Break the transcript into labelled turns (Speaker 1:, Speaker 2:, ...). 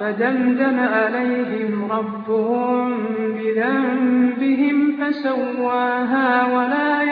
Speaker 1: فدمدم عليهم ربهم بذنبهم فسواها ولا